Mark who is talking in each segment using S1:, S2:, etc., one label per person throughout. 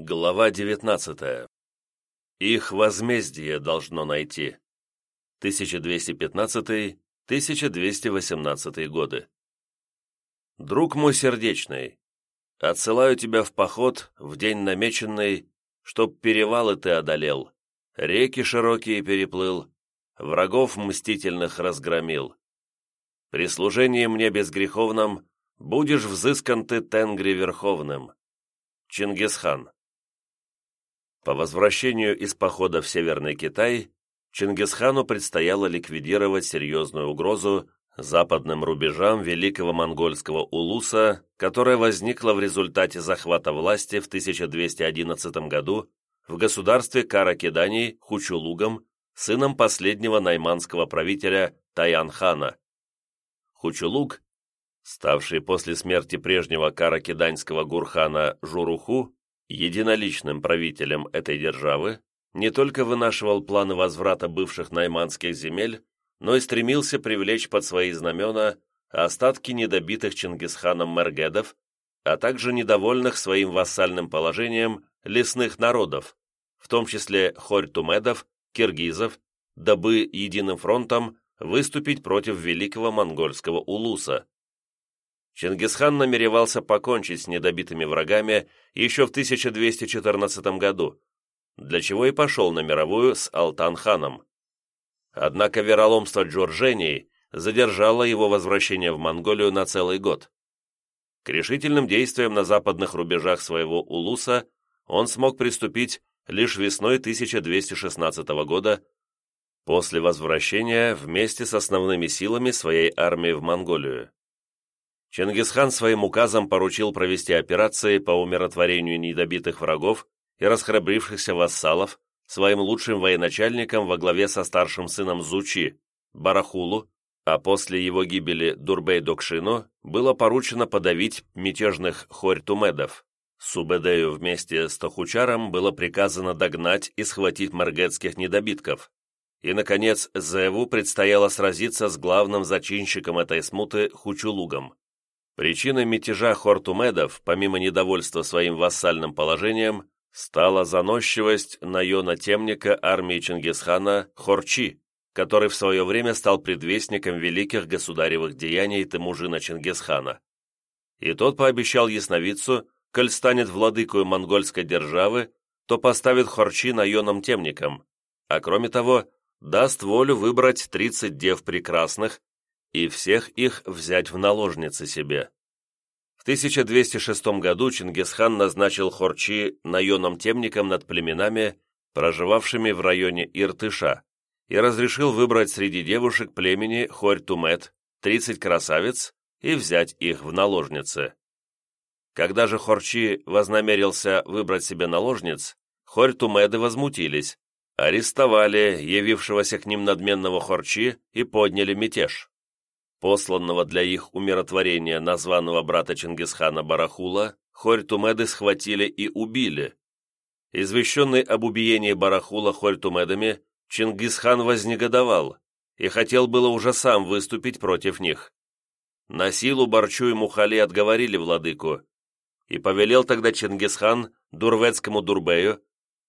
S1: Глава 19. Их возмездие должно найти. 1215-1218 годы. Друг мой сердечный, отсылаю тебя в поход в день намеченный, чтоб перевалы ты одолел, реки широкие переплыл, врагов мстительных разгромил. При служении мне безгреховном будешь взыскан ты Тенгри Верховным. Чингисхан. По возвращению из похода в Северный Китай, Чингисхану предстояло ликвидировать серьезную угрозу западным рубежам Великого Монгольского улуса, которая возникла в результате захвата власти в 1211 году в государстве Каракиданий Хучулугом, сыном последнего найманского правителя Таян-хана. Хучулуг, ставший после смерти прежнего каракиданьского гурхана Журуху единоличным правителем этой державы, не только вынашивал планы возврата бывших найманских земель, но и стремился привлечь под свои знамена остатки недобитых Чингисханом мергедов, а также недовольных своим вассальным положением лесных народов, в том числе хорь-тумедов, киргизов, дабы единым фронтом выступить против великого монгольского улуса. Чингисхан намеревался покончить с недобитыми врагами еще в 1214 году, для чего и пошел на мировую с Алтан-ханом. Однако вероломство Джорджении задержало его возвращение в Монголию на целый год. К решительным действиям на западных рубежах своего улуса он смог приступить лишь весной 1216 года, после возвращения вместе с основными силами своей армии в Монголию. Чингисхан своим указом поручил провести операции по умиротворению недобитых врагов и расхрабрившихся вассалов своим лучшим военачальникам во главе со старшим сыном Зучи, Барахулу, а после его гибели Дурбей-Докшину было поручено подавить мятежных хорь-тумедов. Субедею вместе с Тохучаром было приказано догнать и схватить маргетских недобитков. И, наконец, Зеву предстояло сразиться с главным зачинщиком этой смуты Хучулугом. Причиной мятежа хортумедов, помимо недовольства своим вассальным положением, стала заносчивость Найона Темника армии Чингисхана Хорчи, который в свое время стал предвестником великих государевых деяний Темужина Чингисхана. И тот пообещал ясновидцу, коль станет владыкою монгольской державы, то поставит Хорчи Найоном Темником, а кроме того, даст волю выбрать 30 дев прекрасных, и всех их взять в наложницы себе. В 1206 году Чингисхан назначил Хорчи наемным темником над племенами, проживавшими в районе Иртыша, и разрешил выбрать среди девушек племени Хорь-Тумет 30 красавиц и взять их в наложницы. Когда же Хорчи вознамерился выбрать себе наложниц, Хорь-Тумеды возмутились, арестовали явившегося к ним надменного Хорчи и подняли мятеж посланного для их умиротворения названного брата Чингисхана Барахула, Хорь-Тумеды схватили и убили. Извещенный об убиении Барахула Хорь-Тумедами, Чингисхан вознегодовал и хотел было уже сам выступить против них. На силу Барчу и Мухали отговорили владыку, и повелел тогда Чингисхан Дурвецкому Дурбею,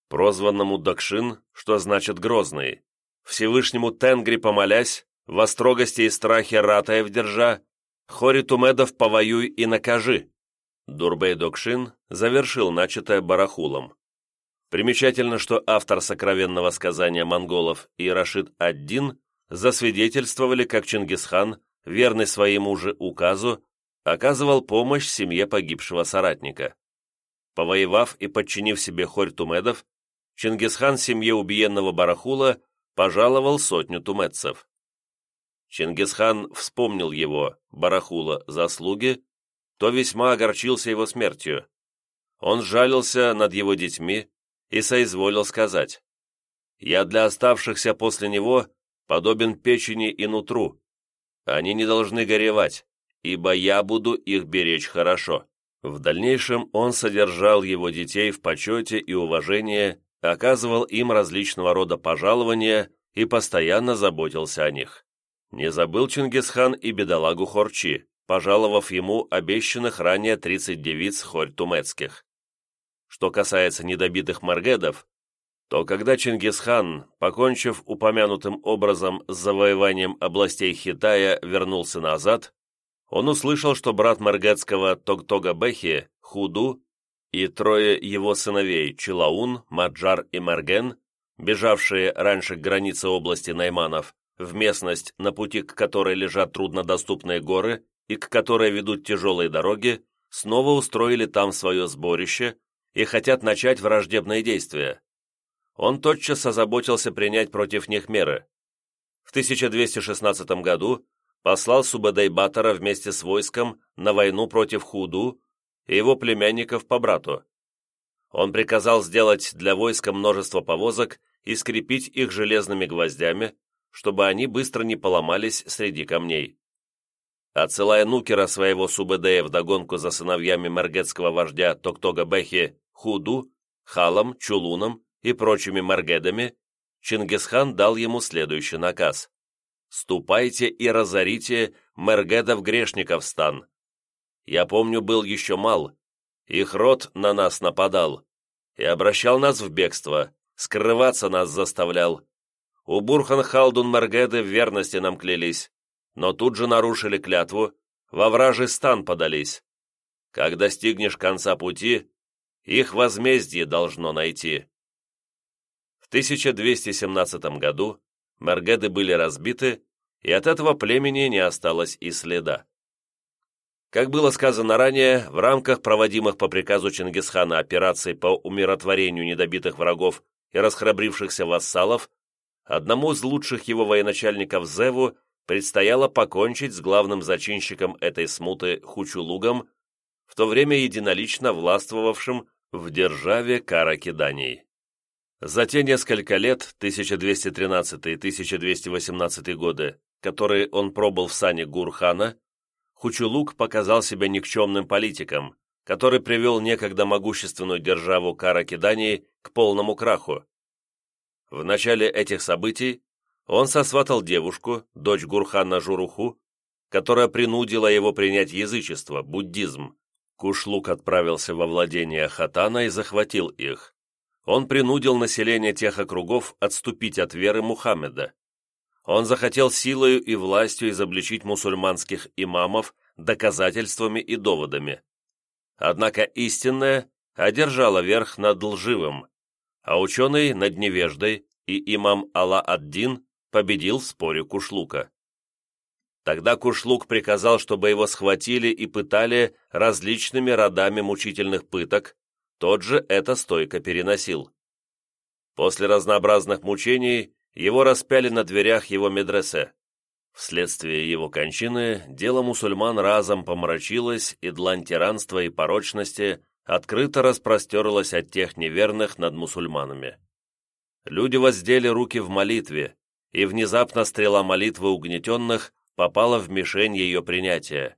S1: прозванному Дакшин, что значит «грозный», Всевышнему Тенгри помолясь, во строгости и страхе ратая держа, Хори Тумедов повоюй и накажи. Дурбей Докшин завершил начатое барахулом. Примечательно, что автор сокровенного сказания монголов и Рашид Ад-Дин засвидетельствовали, как Чингисхан, верный своему же указу, оказывал помощь семье погибшего соратника. Повоевав и подчинив себе хорь тумедов, Чингисхан семье убиенного Барахула пожаловал сотню тумедцев. Чингисхан вспомнил его, Барахула, заслуги, то весьма огорчился его смертью. Он жалился над его детьми и соизволил сказать, «Я для оставшихся после него подобен печени и нутру. Они не должны горевать, ибо я буду их беречь хорошо». В дальнейшем он содержал его детей в почете и уважении, оказывал им различного рода пожалования и постоянно заботился о них. Не забыл Чингисхан и бедолагу Хорчи, пожаловав ему обещанных ранее 30 девиц хорь-тумецких. что касается недобитых маргедов, то когда Чингисхан, покончив упомянутым образом с завоеванием областей Хитая, вернулся назад, он услышал, что брат Маргетского Тогтога Бехи, Худу, и трое его сыновей Чилаун, Маджар и Марген, бежавшие раньше к границе области Найманов, в местность, на пути к которой лежат труднодоступные горы и к которой ведут тяжелые дороги, снова устроили там свое сборище и хотят начать враждебные действия. Он тотчас озаботился принять против них меры. В 1216 году послал Субэдэй-Батора вместе с войском на войну против Худу и его племянников по брату. Он приказал сделать для войска множество повозок и скрепить их железными гвоздями, чтобы они быстро не поломались среди камней. Отсылая Нукера своего Субэдея вдогонку за сыновьями маргетского вождя Токтога Бехи Худу, Халом, Чулуном и прочими маргедами, Чингисхан дал ему следующий наказ. «Ступайте и разорите Мергедов-грешников стан. Я помню, был еще мал, их род на нас нападал и обращал нас в бегство, скрываться нас заставлял. У Бурхан Халдун Мергеды в верности нам клялись, но тут же нарушили клятву, во вражий стан подались. Как достигнешь конца пути, их возмездие должно найти. В 1217 году Мергеды были разбиты, и от этого племени не осталось и следа. Как было сказано ранее, в рамках проводимых по приказу Чингисхана операций по умиротворению недобитых врагов и расхрабрившихся вассалов, одному из лучших его военачальников Зеву предстояло покончить с главным зачинщиком этой смуты Хучулугом, в то время единолично властвовавшим в державе Каракиданий. За те несколько лет, 1213-1218 годы, которые он пробыл в сане Гурхана, Хучулук показал себя никчемным политиком, который привел некогда могущественную державу Каракидании к полному краху. В начале этих событий он сосватал девушку, дочь Гурхана Журуху, которая принудила его принять язычество, буддизм. Кушлук отправился во владение Хатана и захватил их. Он принудил население тех округов отступить от веры Мухаммеда. Он захотел силою и властью изобличить мусульманских имамов доказательствами и доводами. Однако истинное одержало верх над лживым, а ученый над невеждой и имам Алла-ад-Дин победил в споре Кушлука. Тогда Кушлук приказал, чтобы его схватили и пытали различными родами мучительных пыток, тот же это стойко переносил. После разнообразных мучений его распяли на дверях его медресе. Вследствие его кончины дело мусульман разом помрачилось, и длань тиранства и порочности открыто распростерлась от тех неверных над мусульманами. Люди воздели руки в молитве, и внезапно стрела молитвы угнетенных попала в мишень ее принятия,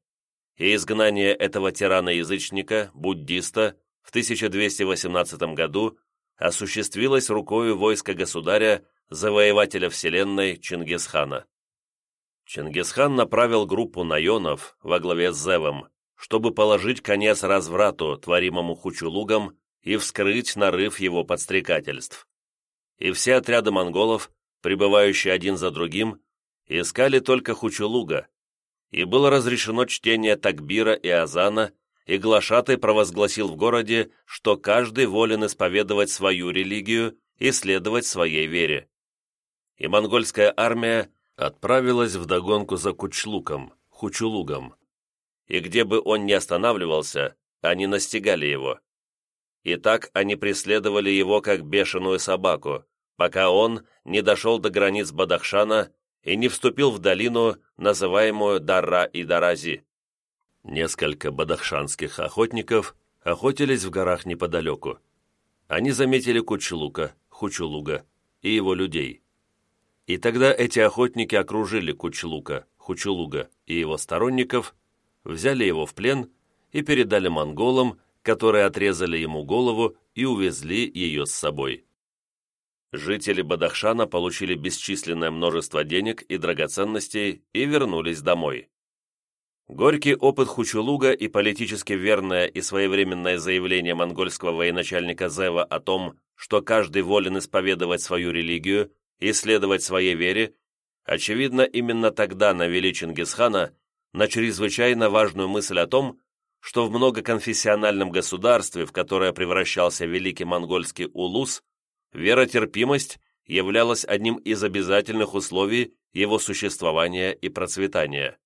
S1: и изгнание этого тирана-язычника, буддиста, в 1218 году осуществилось рукою войска государя, завоевателя вселенной Чингисхана. Чингисхан направил группу наенов во главе с Зевом, чтобы положить конец разврату, творимому Хучулугом, и вскрыть нарыв его подстрекательств. И все отряды монголов, прибывающие один за другим, искали только Хучулуга, и было разрешено чтение Такбира и Азана, и Глашатай провозгласил в городе, что каждый волен исповедовать свою религию и следовать своей вере. И монгольская армия отправилась вдогонку за Кучлуком, Хучулугом. И где бы он ни останавливался, они настигали его. И так они преследовали его, как бешеную собаку, пока он не дошел до границ Бадахшана и не вступил в долину, называемую Дара и Дарази. Несколько бадахшанских охотников охотились в горах неподалеку. Они заметили Кучулука, Хучулуга и его людей. И тогда эти охотники окружили Кучелука, Хучулуга и его сторонников, взяли его в плен и передали монголам, которые отрезали ему голову и увезли ее с собой. Жители Бадахшана получили бесчисленное множество денег и драгоценностей и вернулись домой. Горький опыт Хучулуга и политически верное и своевременное заявление монгольского военачальника Зева о том, что каждый волен исповедовать свою религию и следовать своей вере, очевидно, именно тогда навели Чингисхана на чрезвычайно важную мысль о том, что в многоконфессиональном государстве, в которое превращался великий монгольский улус, веротерпимость являлась одним из обязательных условий его существования и процветания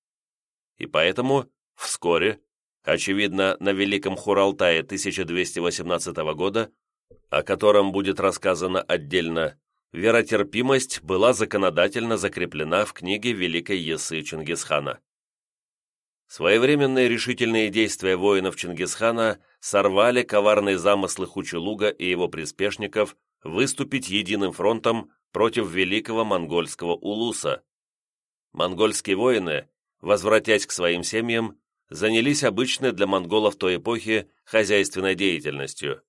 S1: и поэтому вскоре, очевидно, на Великом Хуралтае 1218 года, о котором будет рассказано отдельно, веротерпимость была законодательно закреплена в книге Великой Есы Чингисхана. Своевременные решительные действия воинов Чингисхана сорвали коварные замыслы Хучулуга и его приспешников выступить единым фронтом против великого монгольского улуса. Монгольские воины возвратясь к своим семьям, занялись обычной для монголов той эпохи хозяйственной деятельностью.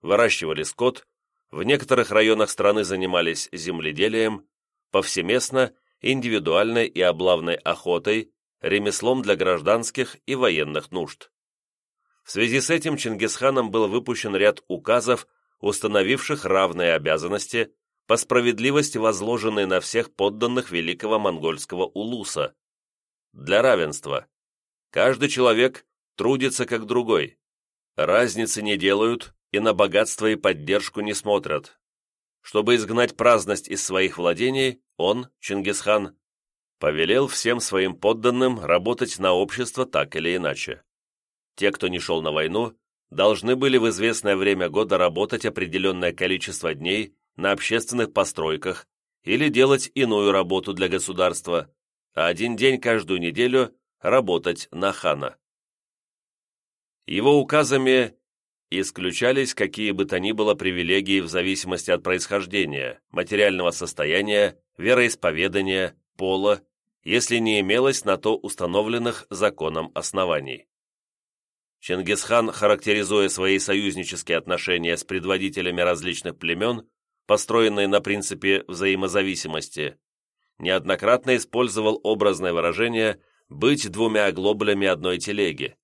S1: Выращивали скот, в некоторых районах страны занимались земледелием, повсеместно индивидуальной и облавной охотой, ремеслом для гражданских и военных нужд. В связи с этим Чингисханом был выпущен ряд указов, установивших равные обязанности, по справедливости возложенные на всех подданных великого монгольского улуса, для равенства. Каждый человек трудится как другой. Разницы не делают и на богатство и поддержку не смотрят. Чтобы изгнать праздность из своих владений, он, Чингисхан, повелел всем своим подданным работать на общество так или иначе. Те, кто не шел на войну, должны были в известное время года работать определенное количество дней на общественных постройках или делать иную работу для государства, а один день каждую неделю работать на хана. Его указами исключались какие бы то ни было привилегии в зависимости от происхождения, материального состояния, вероисповедания, пола, если не имелось на то установленных законом оснований. Чингисхан, характеризуя свои союзнические отношения с предводителями различных племен, построенные на принципе взаимозависимости, неоднократно использовал образное выражение «быть двумя глоблями одной телеги».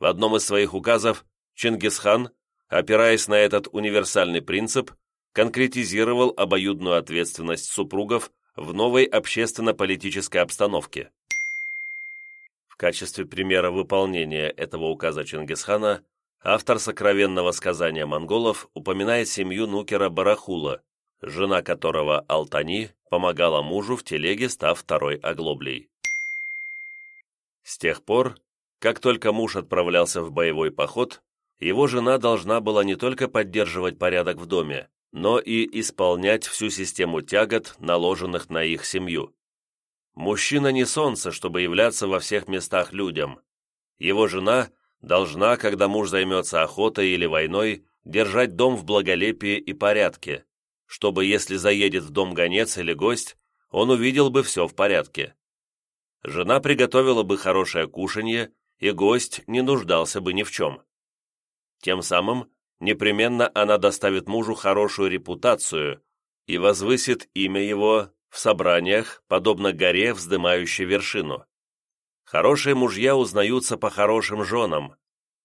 S1: В одном из своих указов Чингисхан, опираясь на этот универсальный принцип, конкретизировал обоюдную ответственность супругов в новой общественно-политической обстановке. В качестве примера выполнения этого указа Чингисхана автор сокровенного сказания монголов упоминает семью Нукера Барахула, жена которого Алтани помогала мужу в телеге, став второй оглоблей. С тех пор, как только муж отправлялся в боевой поход, его жена должна была не только поддерживать порядок в доме, но и исполнять всю систему тягот, наложенных на их семью. Мужчина не солнце, чтобы являться во всех местах людям. Его жена должна, когда муж займется охотой или войной, держать дом в благолепии и порядке, чтобы, если заедет в дом гонец или гость, он увидел бы все в порядке. Жена приготовила бы хорошее кушанье, и гость не нуждался бы ни в чем. Тем самым непременно она доставит мужу хорошую репутацию и возвысит имя его в собраниях, подобно горе, вздымающей вершину. Хорошие мужья узнаются по хорошим женам.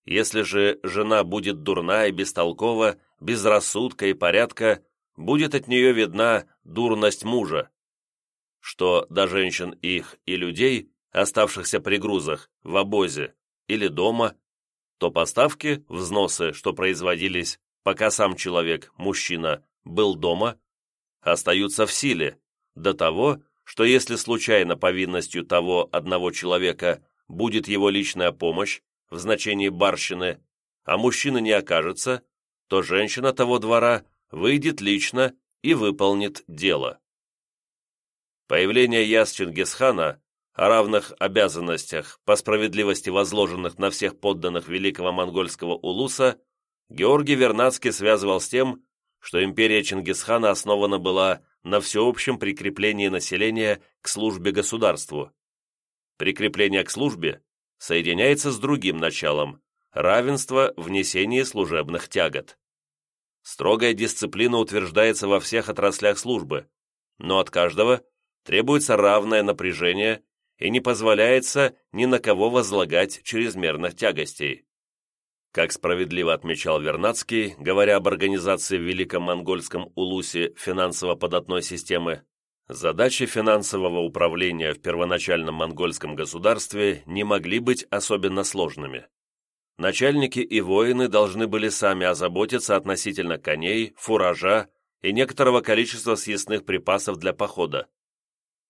S1: Если же жена будет дурна и бестолкова, без рассудка и порядка, будет от нее видна дурность мужа, что до женщин их и людей, оставшихся при грузах, в обозе или дома, то поставки, взносы, что производились, пока сам человек, мужчина, был дома, остаются в силе, до того, что если случайно повинностью того одного человека будет его личная помощь в значении барщины, а мужчины не окажется, то женщина того двора выйдет лично и выполнит дело. Появление Яс Чингисхана о равных обязанностях по справедливости возложенных на всех подданных великого монгольского улуса Георгий Вернадский связывал с тем, что империя Чингисхана основана была на всеобщем прикреплении населения к службе государству. Прикрепление к службе соединяется с другим началом – равенство в несении служебных тягот. Строгая дисциплина утверждается во всех отраслях службы, но от каждого требуется равное напряжение и не позволяется ни на кого возлагать чрезмерных тягостей. Как справедливо отмечал Вернадский, говоря об организации в Великом Монгольском Улусе финансово-податной системы, задачи финансового управления в первоначальном монгольском государстве не могли быть особенно сложными. Начальники и воины должны были сами озаботиться относительно коней, фуража и некоторого количества съестных припасов для похода.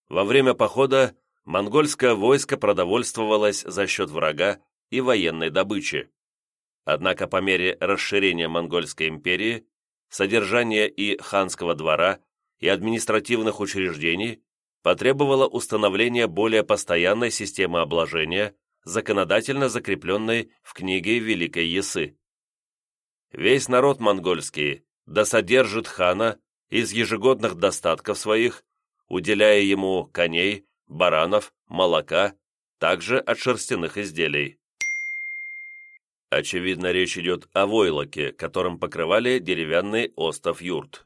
S1: Во время похода монгольское войско продовольствовалось за счет врага и военной добычи. Однако по мере расширения Монгольской империи, содержания и ханского двора, и административных учреждений потребовало установления более постоянной системы обложения, законодательно закрепленной в книге Великой Ясы. Весь народ монгольский да содержит хана из ежегодных достатков своих, уделяя ему коней, баранов, молока, также от шерстяных изделий. Очевидно, речь идет о войлоке, которым покрывали деревянный остов юрт.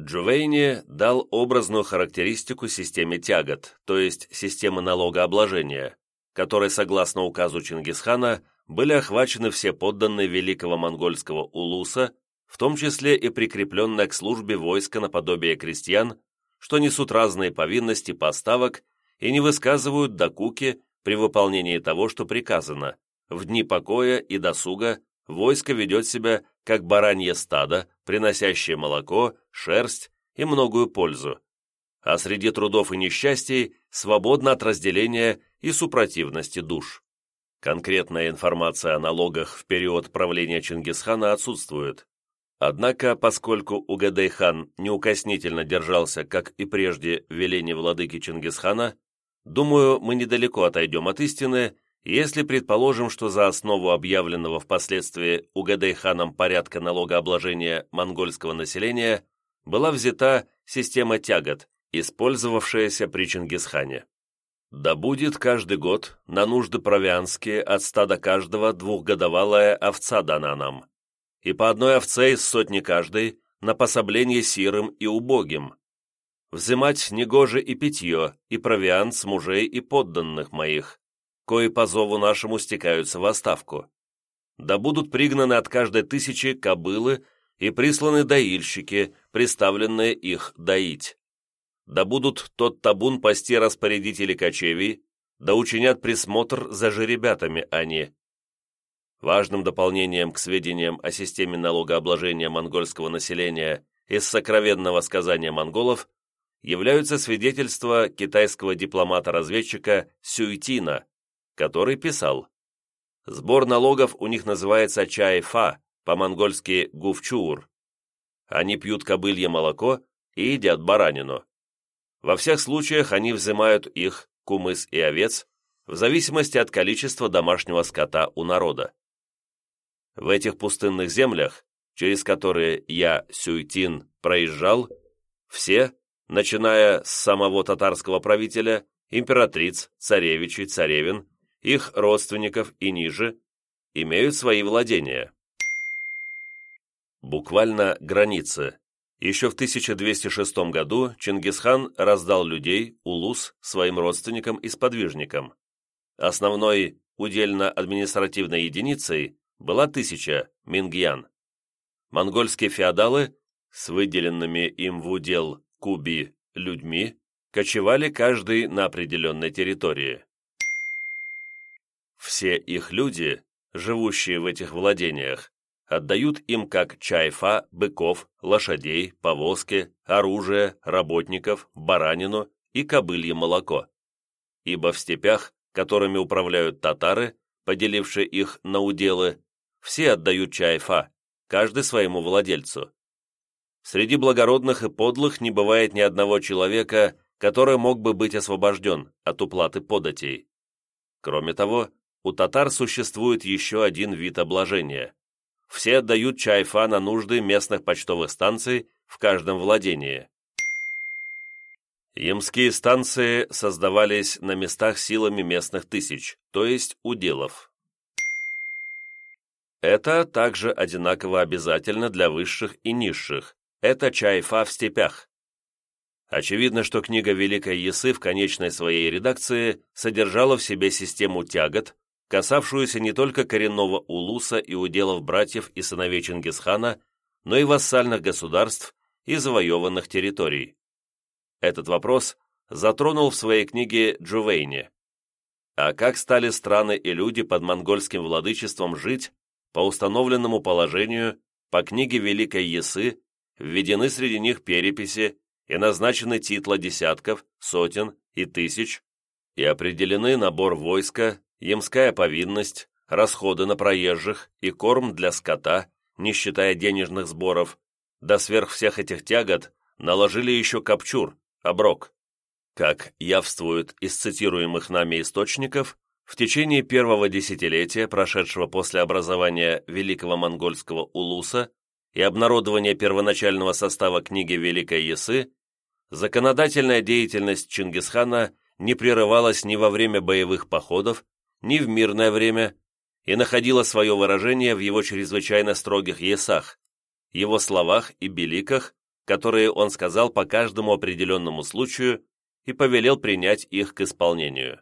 S1: Джувейни дал образную характеристику системе тягот, то есть системы налогообложения, которой, согласно указу Чингисхана, были охвачены все подданные великого монгольского улуса, в том числе и прикрепленные к службе войска наподобие крестьян, что несут разные повинности поставок и не высказывают докуки при выполнении того, что приказано, в дни покоя и досуга войско ведет себя как баранье стадо, приносящее молоко, шерсть и многую пользу, а среди трудов и несчастий свободно от разделения и супротивности душ. Конкретная информация о налогах в период правления Чингисхана отсутствует. Однако, поскольку Угадей-хан неукоснительно держался, как и прежде, веление владыки Чингисхана, думаю, мы недалеко отойдем от истины если предположим, что за основу объявленного впоследствии Угадей-ханом порядка налогообложения монгольского населения была взята система тягот, использовавшаяся при Чингисхане. Да будет каждый год на нужды провианские от стада каждого двухгодовалая овца дана нам, и по одной овце из сотни каждой на пособление сирым и убогим. Взимать негоже и питье, и провиант с мужей и подданных моих, кои по зову нашему стекаются в оставку. Да будут пригнаны от каждой тысячи кобылы и присланы доильщики, приставленные их доить. Да будут тот табун пасти распорядители кочевий, да учинят присмотр за жеребятами они. Важным дополнением к сведениям о системе налогообложения монгольского населения из сокровенного сказания монголов являются свидетельства китайского дипломата-разведчика Сюйтина, который писал «Сбор налогов у них называется чайфа, по-монгольски гувчуур. Они пьют кобылье молоко и едят баранину. Во всех случаях они взимают их, кумыс и овец, в зависимости от количества домашнего скота у народа. В этих пустынных землях, через которые я, Сюйтин, проезжал, все, начиная с самого татарского правителя, императриц, царевичей, царевин, их родственников и ниже, имеют свои владения. Буквально границы. Еще в 1206 году Чингисхан раздал людей, улус, своим родственникам и сподвижникам. Основной удельно-административной единицей была тысяча мингьян. Монгольские феодалы с выделенными им в удел куби людьми кочевали каждый на определенной территории. Все их люди, живущие в этих владениях, отдают им как чайфа, быков, лошадей, повозки, оружие, работников, баранину и кобылье молоко. Ибо в степях, которыми управляют татары, поделившие их на уделы, все отдают чайфа, каждый своему владельцу. Среди благородных и подлых не бывает ни одного человека, который мог бы быть освобожден от уплаты податей. Кроме того, у татар существует еще один вид обложения. Все отдают чайфа на нужды местных почтовых станций в каждом владении. Ямские станции создавались на местах силами местных тысяч, то есть уделов. Это также одинаково обязательно для высших и низших. Это чайфа в степях. Очевидно, что книга Великой Ясы в конечной своей редакции содержала в себе систему тягот, касавшуюся не только коренного улуса и уделов братьев и сыновей Чингисхана, но и вассальных государств и завоеванных территорий. Этот вопрос затронул в своей книге Джувейни. А как стали страны и люди под монгольским владычеством жить по установленному положению, по книге Великой Ясы, введены среди них переписи и назначены титла десятков, сотен и тысяч, и определены набор войска, ямская повинность, расходы на проезжих и корм для скота, не считая денежных сборов, да сверх всех этих тягот наложили еще копчур, оброк. Как явствует из цитируемых нами источников, в течение первого десятилетия, прошедшего после образования Великого Монгольского Улуса и обнародования первоначального состава книги Великой Ясы, законодательная деятельность Чингисхана не прерывалась ни во время боевых походов, ни в мирное время и находила свое выражение в его чрезвычайно строгих есах, его словах и беликах, которые он сказал по каждому определенному случаю и повелел принять их к исполнению.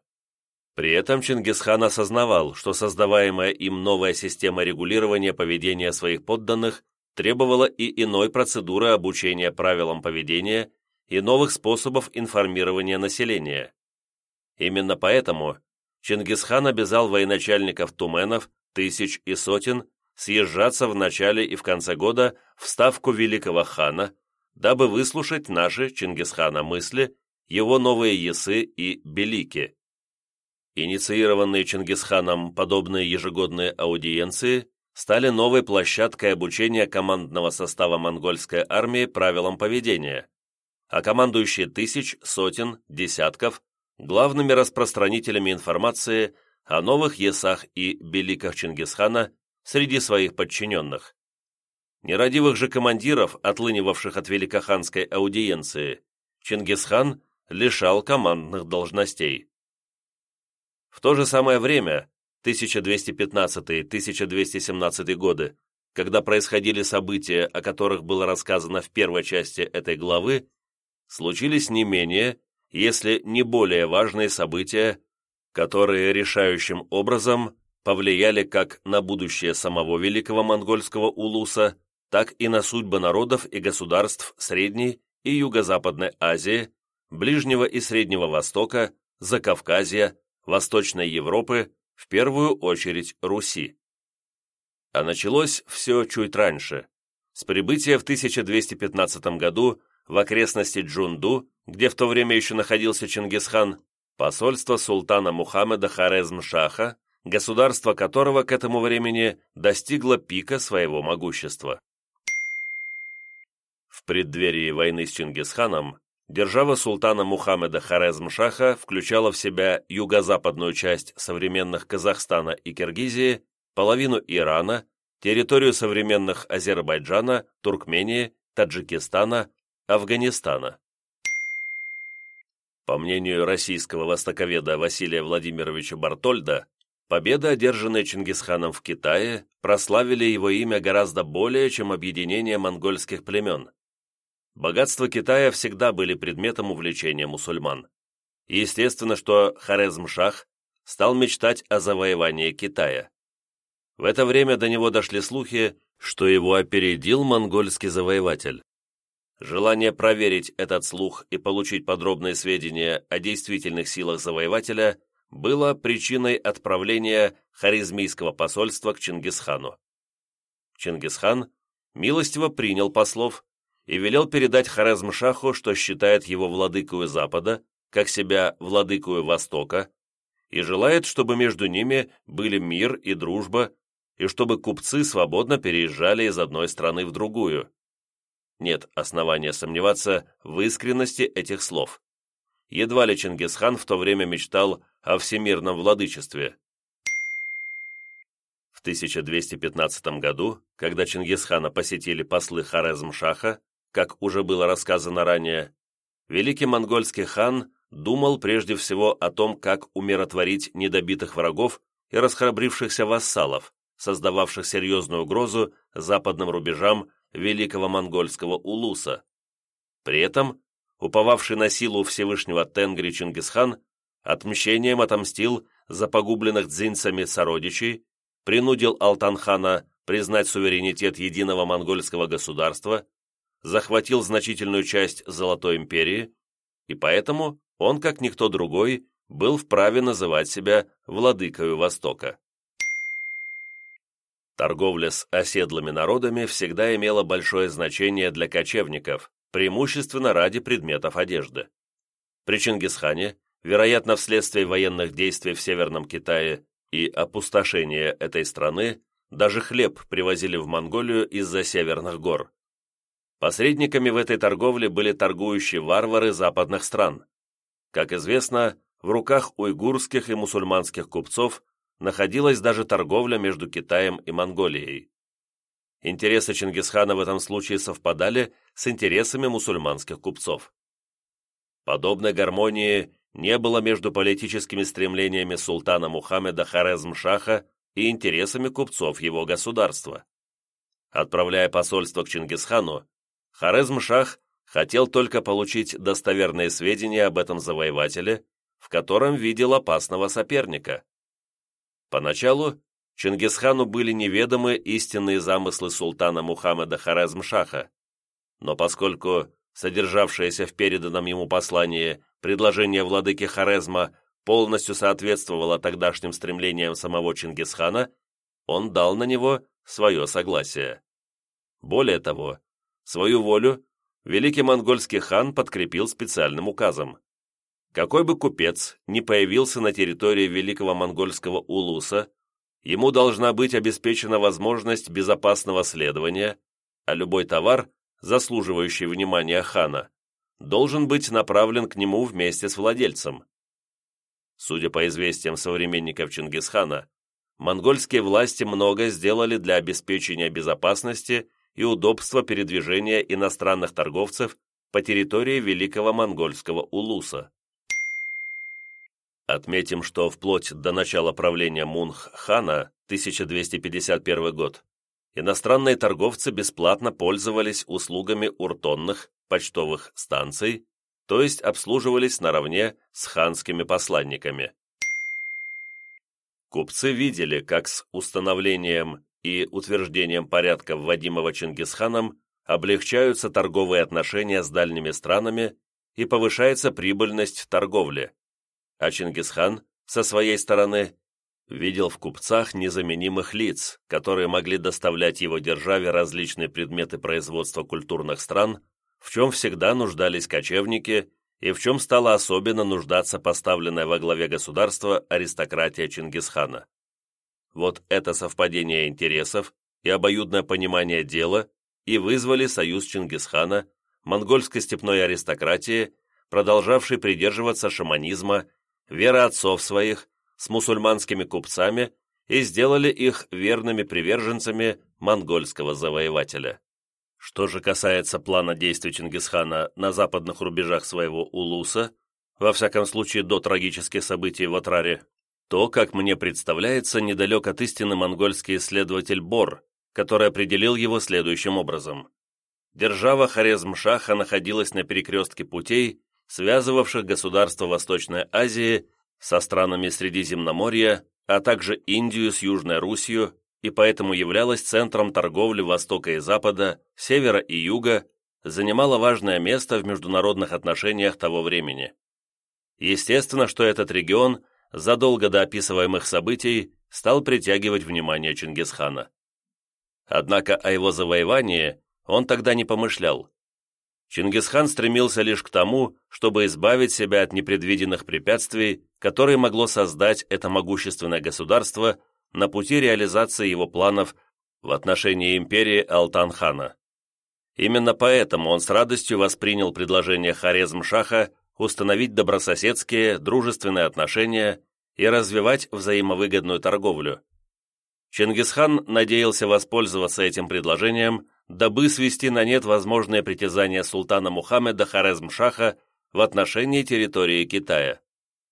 S1: При этом Чингисхан осознавал, что создаваемая им новая система регулирования поведения своих подданных требовала и иной процедуры обучения правилам поведения и новых способов информирования населения. Именно поэтому Чингисхан обязал военачальников туменов, тысяч и сотен съезжаться в начале и в конце года в ставку великого хана, дабы выслушать наши, Чингисхана, мысли, его новые ясы и белики. Инициированные Чингисханом подобные ежегодные аудиенции стали новой площадкой обучения командного состава монгольской армии правилам поведения, а командующие тысяч, сотен, десятков главными распространителями информации о новых есах и беликах Чингисхана среди своих подчиненных. Нерадивых же командиров, отлынивавших от великоханской аудиенции, Чингисхан лишал командных должностей. В то же самое время, 1215-1217 годы, когда происходили события, о которых было рассказано в первой части этой главы, случились не менее если не более важные события, которые решающим образом повлияли как на будущее самого великого монгольского улуса, так и на судьбы народов и государств Средней и Юго-Западной Азии, Ближнего и Среднего Востока, Закавказья, Восточной Европы, в первую очередь Руси. А началось все чуть раньше, с прибытия в 1215 году в окрестности Джунду где в то время еще находился Чингисхан, посольство султана Мухаммеда Хорезм-Шаха, государство которого к этому времени достигло пика своего могущества. В преддверии войны с Чингисханом держава султана Мухаммеда Хорезм-Шаха включала в себя юго-западную часть современных Казахстана и Киргизии, половину Ирана, территорию современных Азербайджана, Туркмении, Таджикистана, Афганистана. По мнению российского востоковеда Василия Владимировича Бартольда, победы, одержанные Чингисханом в Китае, прославили его имя гораздо более, чем объединение монгольских племен. Богатства Китая всегда были предметом увлечения мусульман. Естественно, что Хорезм-Шах стал мечтать о завоевании Китая. В это время до него дошли слухи, что его опередил монгольский завоеватель. Желание проверить этот слух и получить подробные сведения о действительных силах завоевателя было причиной отправления харизмийского посольства к Чингисхану. Чингисхан милостиво принял послов и велел передать Хорезм-Шаху, что считает его владыкою Запада, как себя владыкою Востока, и желает, чтобы между ними были мир и дружба, и чтобы купцы свободно переезжали из одной страны в другую нет основания сомневаться в искренности этих слов. Едва ли Чингисхан в то время мечтал о всемирном владычестве. В 1215 году, когда Чингисхана посетили послы Хорезм-Шаха, как уже было рассказано ранее, великий монгольский хан думал прежде всего о том, как умиротворить недобитых врагов и расхрабрившихся вассалов, создававших серьезную угрозу западным рубежам великого монгольского улуса. При этом уповавший на силу Всевышнего Тенгри Чингисхан, отмщением отомстил за погубленных дзинцами сородичей, принудил Алтанхана признать суверенитет единого монгольского государства, захватил значительную часть Золотой империи, и поэтому он, как никто другой, был вправе называть себя владыкою Востока. Торговля с оседлыми народами всегда имела большое значение для кочевников, преимущественно ради предметов одежды. При Чингисхане, вероятно вследствие военных действий в Северном Китае и опустошения этой страны, даже хлеб привозили в Монголию из-за северных гор. Посредниками в этой торговле были торгующие варвары западных стран. Как известно, в руках уйгурских и мусульманских купцов находилась даже торговля между Китаем и Монголией. Интересы Чингисхана в этом случае совпадали с интересами мусульманских купцов. Подобной гармонии не было между политическими стремлениями султана Мухаммеда Хорезм-Шаха и интересами купцов его государства. Отправляя посольство к Чингисхану, Хорезм-Шах хотел только получить достоверные сведения об этом завоевателе, в котором видел опасного соперника. Поначалу Чингисхану были неведомы истинные замыслы султана Мухаммеда Хорезм-Шаха, но поскольку содержавшееся в переданном ему послании предложение владыки Хорезма полностью соответствовало тогдашним стремлениям самого Чингисхана, он дал на него свое согласие. Более того, свою волю великий монгольский хан подкрепил специальным указом. Какой бы купец ни появился на территории Великого Монгольского Улуса, ему должна быть обеспечена возможность безопасного следования, а любой товар, заслуживающий внимания хана, должен быть направлен к нему вместе с владельцем. Судя по известиям современников Чингисхана, монгольские власти много сделали для обеспечения безопасности и удобства передвижения иностранных торговцев по территории Великого Монгольского Улуса. Отметим, что вплоть до начала правления Мунх-хана, 1251 год, иностранные торговцы бесплатно пользовались услугами уртонных почтовых станций, то есть обслуживались наравне с ханскими посланниками. Купцы видели, как с установлением и утверждением порядка, вводимого Чингисханом, облегчаются торговые отношения с дальними странами и повышается прибыльность торговли а Чингисхан, со своей стороны, видел в купцах незаменимых лиц, которые могли доставлять его державе различные предметы производства культурных стран, в чем всегда нуждались кочевники и в чем стала особенно нуждаться поставленная во главе государства аристократия Чингисхана. Вот это совпадение интересов и обоюдное понимание дела и вызвали союз Чингисхана, монгольской степной аристократии, продолжавшей придерживаться шаманизма вера отцов своих с мусульманскими купцами и сделали их верными приверженцами монгольского завоевателя. Что же касается плана действий Чингисхана на западных рубежах своего Улуса, во всяком случае до трагических событий в Атраре, то, как мне представляется, недалек от истины монгольский исследователь Бор, который определил его следующим образом. Держава Хорезм-Шаха находилась на перекрестке путей, связывавших государства Восточной Азии со странами Средиземноморья, а также Индию с Южной Русью, и поэтому являлась центром торговли Востока и Запада, Севера и Юга, занимала важное место в международных отношениях того времени. Естественно, что этот регион задолго до описываемых событий стал притягивать внимание Чингисхана. Однако о его завоевании он тогда не помышлял. Чингисхан стремился лишь к тому, чтобы избавить себя от непредвиденных препятствий, которые могло создать это могущественное государство на пути реализации его планов в отношении империи Алтан-хана. Именно поэтому он с радостью воспринял предложение Хорезм-Шаха установить добрососедские, дружественные отношения и развивать взаимовыгодную торговлю. Чингисхан надеялся воспользоваться этим предложением – дабы свести на нет возможные притязания султана Мухаммеда Хорезм-Шаха в отношении территории Китая.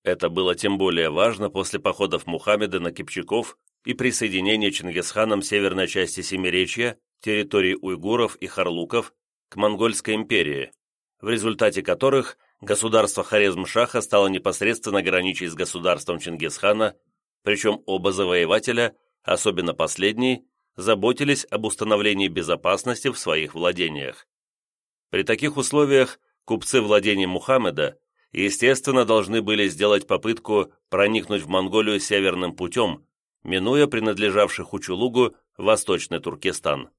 S1: Это было тем более важно после походов Мухаммеда на Кипчаков и присоединения Чингисханом северной части Семиречья, территории уйгуров и харлуков, к Монгольской империи, в результате которых государство Хорезм-Шаха стало непосредственно граничить с государством Чингисхана, причем оба завоевателя, особенно последний, заботились об установлении безопасности в своих владениях. При таких условиях купцы владений Мухаммеда, естественно, должны были сделать попытку проникнуть в Монголию северным путем, минуя принадлежавший Хучулугу Восточный Туркестан.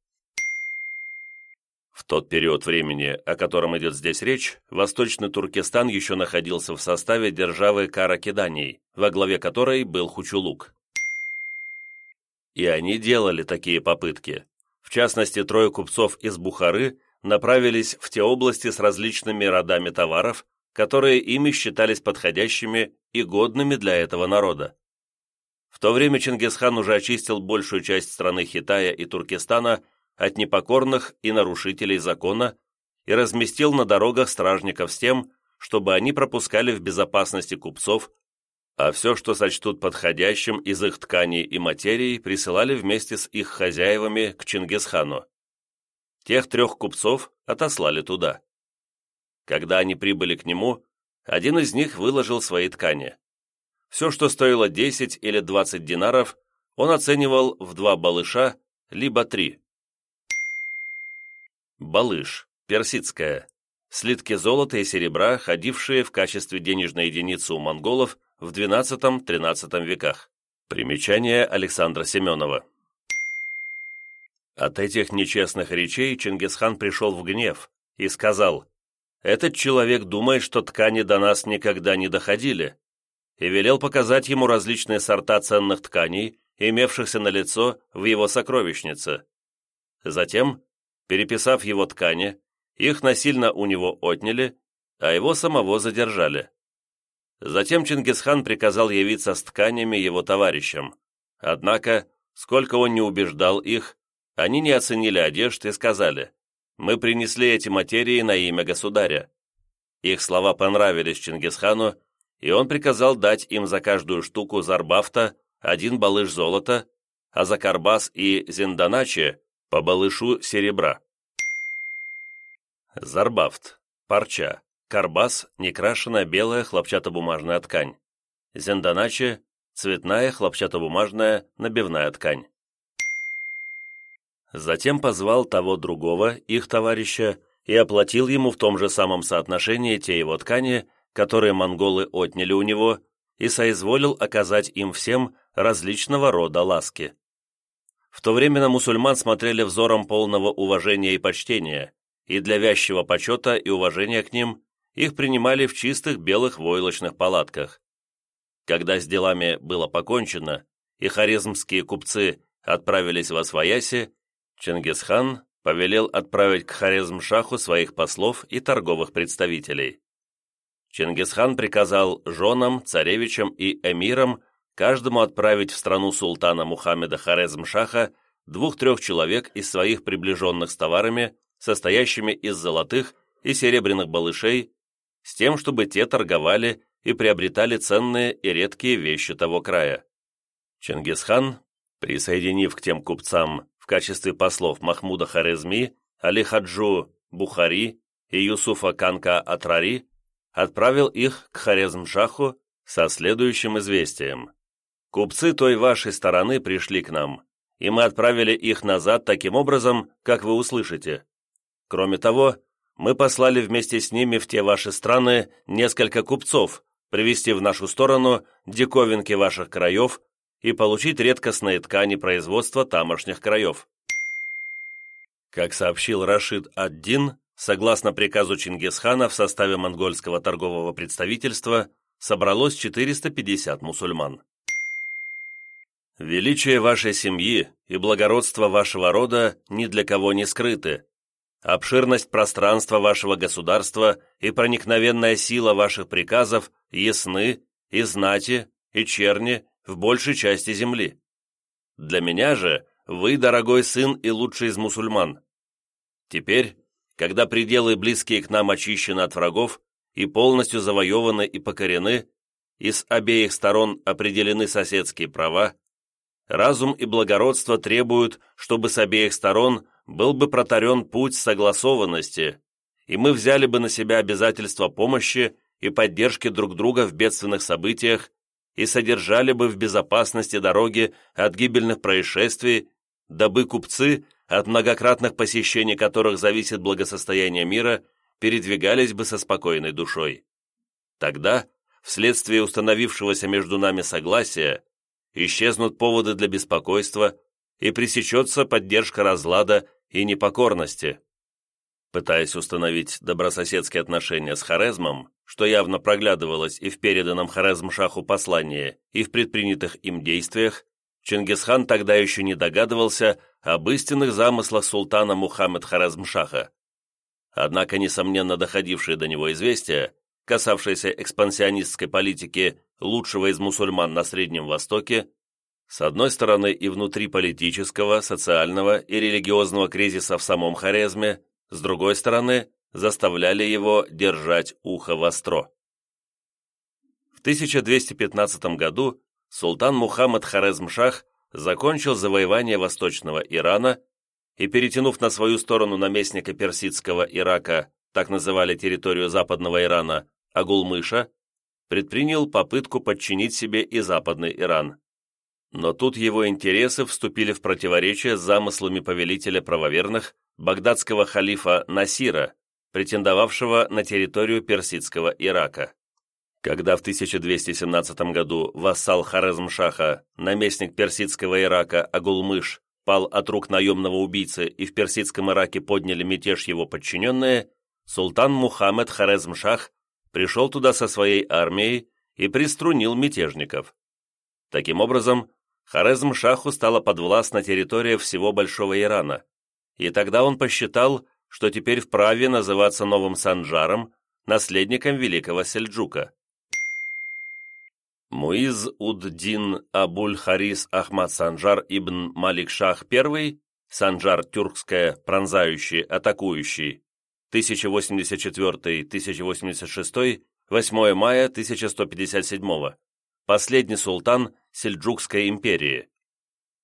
S1: В тот период времени, о котором идет здесь речь, Восточный Туркестан еще находился в составе державы Каракиданий, во главе которой был Хучулук. И они делали такие попытки. В частности, трое купцов из Бухары направились в те области с различными родами товаров, которые ими считались подходящими и годными для этого народа. В то время Чингисхан уже очистил большую часть страны Хитая и Туркестана от непокорных и нарушителей закона и разместил на дорогах стражников с тем, чтобы они пропускали в безопасности купцов, а все, что сочтут подходящим из их тканей и материй, присылали вместе с их хозяевами к Чингисхану. Тех трех купцов отослали туда. Когда они прибыли к нему, один из них выложил свои ткани. Все, что стоило 10 или 20 динаров, он оценивал в два балыша, либо три. Балыш, персидская. Слитки золота и серебра, ходившие в качестве денежной единицы у монголов в XII-XIII веках. Примечание Александра Семенова. От этих нечестных речей Чингисхан пришел в гнев и сказал, «Этот человек думает, что ткани до нас никогда не доходили», и велел показать ему различные сорта ценных тканей, имевшихся на лицо в его сокровищнице. Затем, переписав его ткани, их насильно у него отняли, а его самого задержали. Затем Чингисхан приказал явиться с тканями его товарищам. Однако, сколько он не убеждал их, они не оценили одежд и сказали, «Мы принесли эти материи на имя государя». Их слова понравились Чингисхану, и он приказал дать им за каждую штуку зарбафта один балыш золота, а за карбас и зинданачи по балышу серебра. Зарбафт, парча, карбас – некрашенная белая хлопчатобумажная ткань, зинданачи – цветная хлопчатобумажная набивная ткань. Затем позвал того другого, их товарища, и оплатил ему в том же самом соотношении те его ткани, которые монголы отняли у него, и соизволил оказать им всем различного рода ласки. В то время на мусульман смотрели взором полного уважения и почтения, и для вязчего почета и уважения к ним их принимали в чистых белых войлочных палатках. Когда с делами было покончено, и харизмские купцы отправились в Освояси, Чингисхан повелел отправить к Хорезм-Шаху своих послов и торговых представителей. Чингисхан приказал женам, царевичам и эмирам каждому отправить в страну султана Мухаммеда Хорезм-Шаха двух-трех человек из своих приближенных с товарами, состоящими из золотых и серебряных балышей, с тем, чтобы те торговали и приобретали ценные и редкие вещи того края. Чингисхан, присоединив к тем купцам в качестве послов Махмуда Харезми, Али Хаджу Бухари и Юсуфа Канка Атрари, отправил их к Хорезм-Шаху со следующим известием. «Купцы той вашей стороны пришли к нам, и мы отправили их назад таким образом, как вы услышите. Кроме того, мы послали вместе с ними в те ваши страны несколько купцов, привезти в нашу сторону диковинки ваших краев и получить редкостные ткани производства тамошних краев. Как сообщил Рашид ад-Дин, согласно приказу Чингисхана в составе монгольского торгового представительства собралось 450 мусульман. Величие вашей семьи и благородство вашего рода ни для кого не скрыты. Обширность пространства вашего государства и проникновенная сила ваших приказов ясны и знати, и черни, в большей части земли. Для меня же вы, дорогой сын и лучший из мусульман. Теперь, когда пределы, близкие к нам, очищены от врагов и полностью завоеваны и покорены, и с обеих сторон определены соседские права, разум и благородство требуют, чтобы с обеих сторон был бы протарен путь согласованности, и мы взяли бы на себя обязательство помощи и поддержки друг друга в бедственных событиях и содержали бы в безопасности дороги от гибельных происшествий, дабы купцы, от многократных посещений которых зависит благосостояние мира, передвигались бы со спокойной душой. Тогда, вследствие установившегося между нами согласия, исчезнут поводы для беспокойства и пресечется поддержка разлада и непокорности. Пытаясь установить добрососедские отношения с Хорезмом, что явно проглядывалось и в переданном Хорезм-Шаху послании, и в предпринятых им действиях, Чингисхан тогда еще не догадывался об истинных замыслах султана Мухаммед Хорезм-Шаха. Однако, несомненно, доходившие до него известия, касавшиеся экспансионистской политики лучшего из мусульман на Среднем Востоке, с одной стороны и внутри политического, социального и религиозного кризиса в самом Хорезме, с другой стороны, заставляли его держать ухо востро. В 1215 году султан Мухаммад Хорезмшах закончил завоевание восточного Ирана и, перетянув на свою сторону наместника персидского Ирака, так называли территорию западного Ирана, Агулмыша, предпринял попытку подчинить себе и западный Иран. Но тут его интересы вступили в противоречие с замыслами повелителя правоверных, багдадского халифа Насира, претендовавшего на территорию персидского Ирака. Когда в 1217 году вассал Хорезм-Шаха, наместник персидского Ирака Агулмыш, пал от рук наемного убийцы и в персидском Ираке подняли мятеж его подчиненные, султан Мухаммед Хорезм-Шах пришел туда со своей армией и приструнил мятежников. Таким образом, Хорезм-Шаху стала подвластна территория всего Большого Ирана, и тогда он посчитал, что теперь вправе называться новым Санджаром, наследником великого Сельджука. Муиз Уд-Дин Абуль-Харис Ахмад Санджар ибн Малик-Шах I, Санджар тюркское, пронзающий, атакующий, 1084-1086, 8 мая 1157, последний султан Сельджукской империи.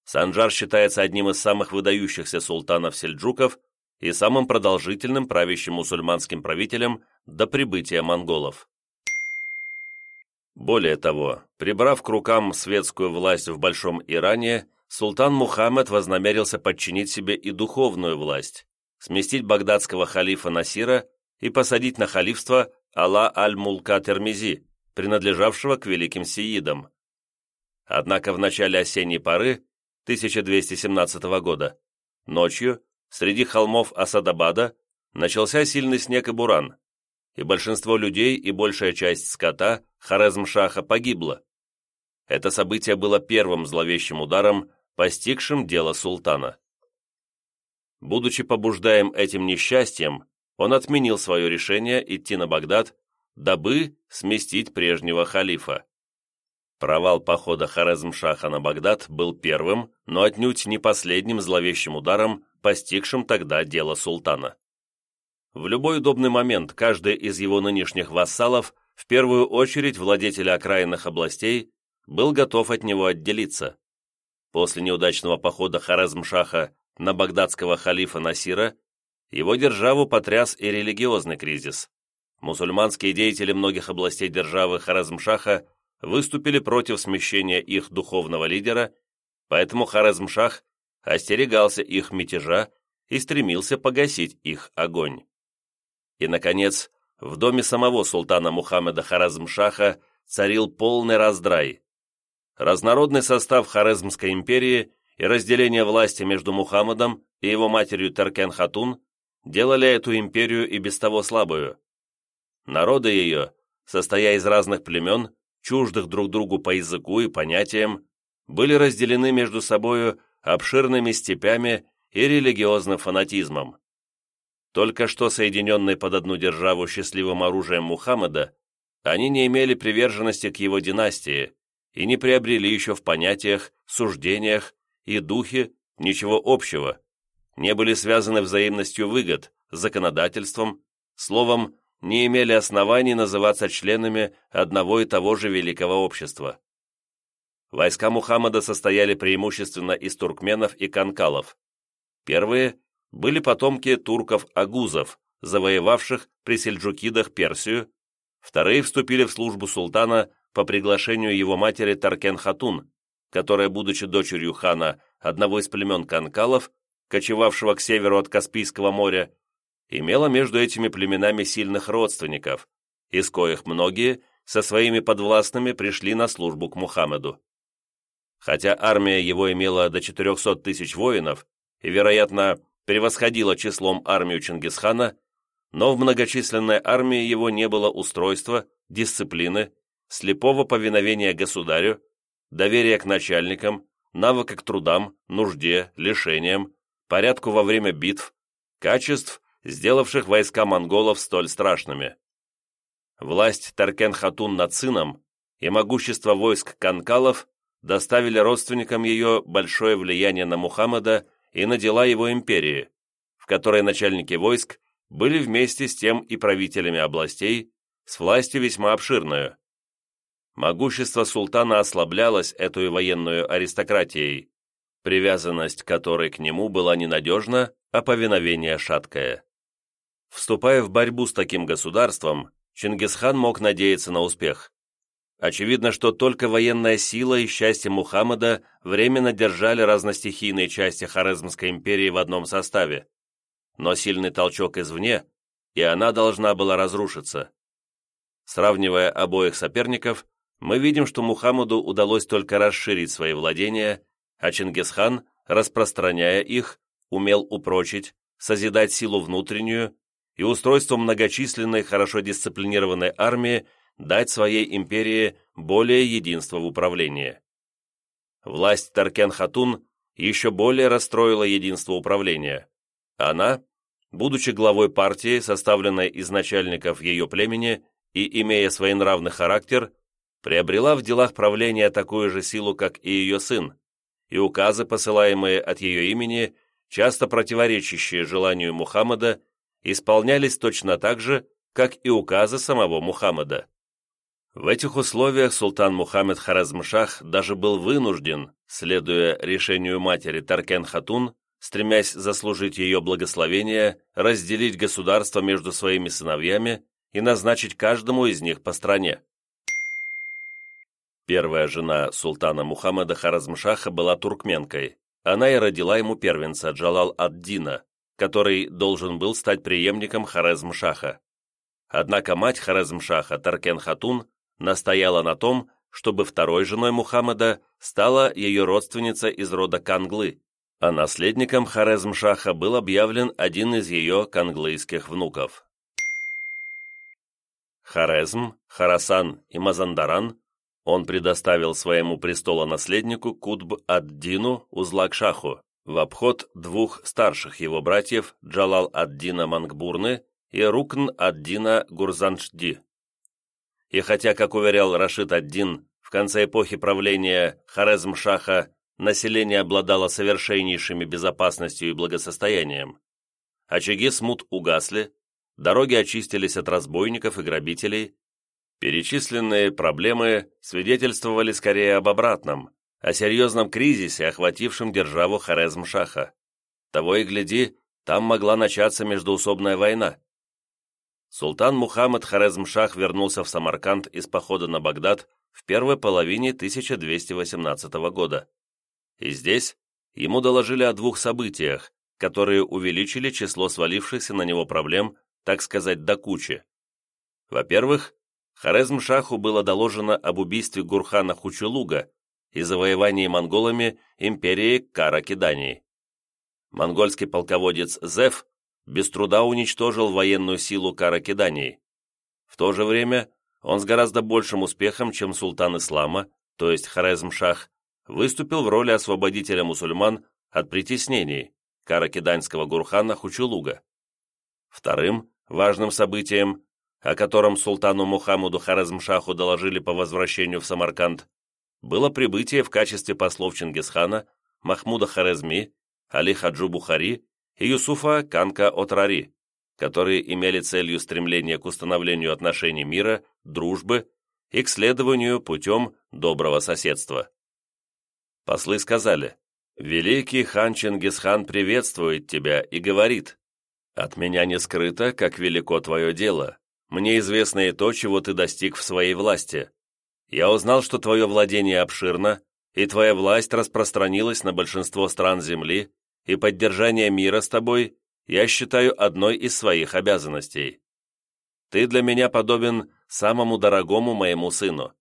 S1: Санджар считается одним из самых выдающихся султанов сельджуков и самым продолжительным правящим мусульманским правителем до прибытия монголов. Более того, прибрав к рукам светскую власть в Большом Иране, султан Мухаммед вознамерился подчинить себе и духовную власть, сместить багдадского халифа Насира и посадить на халифство Алла аль-Мулка Термизи, принадлежавшего к великим сиидам. Однако в начале осенней поры 1217 года ночью среди холмов Асадабада начался сильный снег и буран, и большинство людей и большая часть скота Хорезм-Шаха погибло. Это событие было первым зловещим ударом, постигшим дело султана. Будучи побуждаем этим несчастьем, он отменил свое решение идти на Багдад, дабы сместить прежнего халифа. Провал похода Хорезм-Шаха на Багдад был первым, но отнюдь не последним зловещим ударом, постигшим тогда дело султана. В любой удобный момент каждый из его нынешних вассалов, в первую очередь владетеля окраинных областей, был готов от него отделиться. После неудачного похода Хорезм-Шаха на багдадского халифа Насира, его державу потряс и религиозный кризис. Мусульманские деятели многих областей державы Хорезм-Шаха выступили против смещения их духовного лидера, поэтому Хорезм-Шах остерегался их мятежа и стремился погасить их огонь. И, наконец, в доме самого султана Мухаммеда Харазм-Шаха царил полный раздрай. Разнородный состав Хорезмской империи и разделение власти между Мухаммедом и его матерью Теркен-Хатун делали эту империю и без того слабую. Народы ее, состоя из разных племен, чуждых друг другу по языку и понятиям, были разделены между собою обширными степями и религиозным фанатизмом. Только что соединенные под одну державу счастливым оружием Мухаммеда, они не имели приверженности к его династии и не приобрели еще в понятиях, суждениях и духе ничего общего, не были связаны взаимностью выгод, законодательством, словом, не имели оснований называться членами одного и того же великого общества. Войска Мухаммада состояли преимущественно из туркменов и канкалов. Первые были потомки турков-агузов, завоевавших при сельджукидах Персию, вторые вступили в службу султана по приглашению его матери Таркен-Хатун, которая, будучи дочерью хана одного из племен Канкалов, кочевавшего к северу от Каспийского моря, имела между этими племенами сильных родственников, из коих многие со своими подвластными пришли на службу к Мухаммеду. Хотя армия его имела до 400 тысяч воинов и, вероятно, превосходила числом армию Чингисхана, но в многочисленной армии его не было устройства, дисциплины, слепого повиновения государю, доверия к начальникам, навыка к трудам, нужде, лишениям, порядку во время битв, качеств, сделавших войска монголов столь страшными. Власть Таркен-Хатун над сыном и могущество войск канкалов доставили родственникам ее большое влияние на Мухаммада и на дела его империи, в которой начальники войск были вместе с тем и правителями областей, с властью весьма обширную. Могущество султана ослаблялось эту военную аристократией, привязанность которой к нему была ненадежна, а повиновение шаткое. Вступая в борьбу с таким государством, Чингисхан мог надеяться на успех. Очевидно, что только военная сила и счастье Мухаммада временно держали разностихийные части Хорезмской империи в одном составе. Но сильный толчок извне, и она должна была разрушиться. Сравнивая обоих соперников, мы видим, что Мухаммаду удалось только расширить свои владения, а Чингисхан, распространяя их, умел упрочить, созидать силу внутреннюю и устройством многочисленной, хорошо дисциплинированной армии дать своей империи более единства в управлении. Власть Таркен-Хатун еще более расстроила единство управления. Она, будучи главой партии, составленной из начальников ее племени и имея своенравный характер, приобрела в делах правления такую же силу, как и ее сын, и указы, посылаемые от ее имени, часто противоречащие желанию Мухаммада, исполнялись точно так же, как и указы самого Мухаммада. В этих условиях султан Мухаммед Харазмшах даже был вынужден, следуя решению матери Таркен-Хатун, стремясь заслужить ее благословение, разделить государство между своими сыновьями и назначить каждому из них по стране. Первая жена султана Мухаммеда Харазмшаха была туркменкой. Она и родила ему первенца Джалал ад-Дина, который должен был стать преемником Хорезм-Шаха. Однако мать Хорезм-Шаха, Таркен-Хатун, настояла на том, чтобы второй женой Мухаммеда стала ее родственница из рода Канглы, а наследником Хорезм-Шаха был объявлен один из ее канглыйских внуков. Хорезм, Харасан и Мазандаран он предоставил своему престолонаследнику Кутб ад-Дину Узлак-Шаху в обход двух старших его братьев Джалал ад-Дина Мангбурны и Рукн ад-Дина Гурзаншди. И хотя, как уверял Рашид ад-Дин, в конце эпохи правления Хорезм-Шаха население обладало совершеннейшими безопасностью и благосостоянием, очаги смут угасли, дороги очистились от разбойников и грабителей, перечисленные проблемы свидетельствовали скорее об обратном, о серьезном кризисе, охватившем державу Хорезм-Шаха. Того и гляди, там могла начаться междоусобная война. Султан Мухаммад Хорезм-Шах вернулся в Самарканд из похода на Багдад в первой половине 1218 года. И здесь ему доложили о двух событиях, которые увеличили число свалившихся на него проблем, так сказать, до кучи. Во-первых, Хорезм-Шаху было доложено об убийстве Гурхана Хучулуга и завоевании монголами империи Каракидании. Монгольский полководец Зев без труда уничтожил военную силу Каракидании. В то же время он с гораздо большим успехом, чем султан ислама, то есть Хорезм-Шах, выступил в роли освободителя мусульман от притеснений каракиданского гурхана Хучулуга. Вторым важным событием, о котором султану Мухаммаду Хорезм-Шаху доложили по возвращению в Самарканд, было прибытие в качестве послов Чингисхана Махмуда Хорезми, Али Хаджу Бухари и Юсуфа Канка Отрари, которые имели целью стремление к установлению отношений мира, дружбы и к следованию путем доброго соседства. Послы сказали, «Великий хан Чингисхан приветствует тебя и говорит, От меня не скрыто, как велико твое дело. Мне известно и то, чего ты достиг в своей власти. Я узнал, что твое владение обширно, и твоя власть распространилась на большинство стран Земли, и поддержание мира с тобой я считаю одной из своих обязанностей. Ты для меня подобен самому дорогому моему сыну.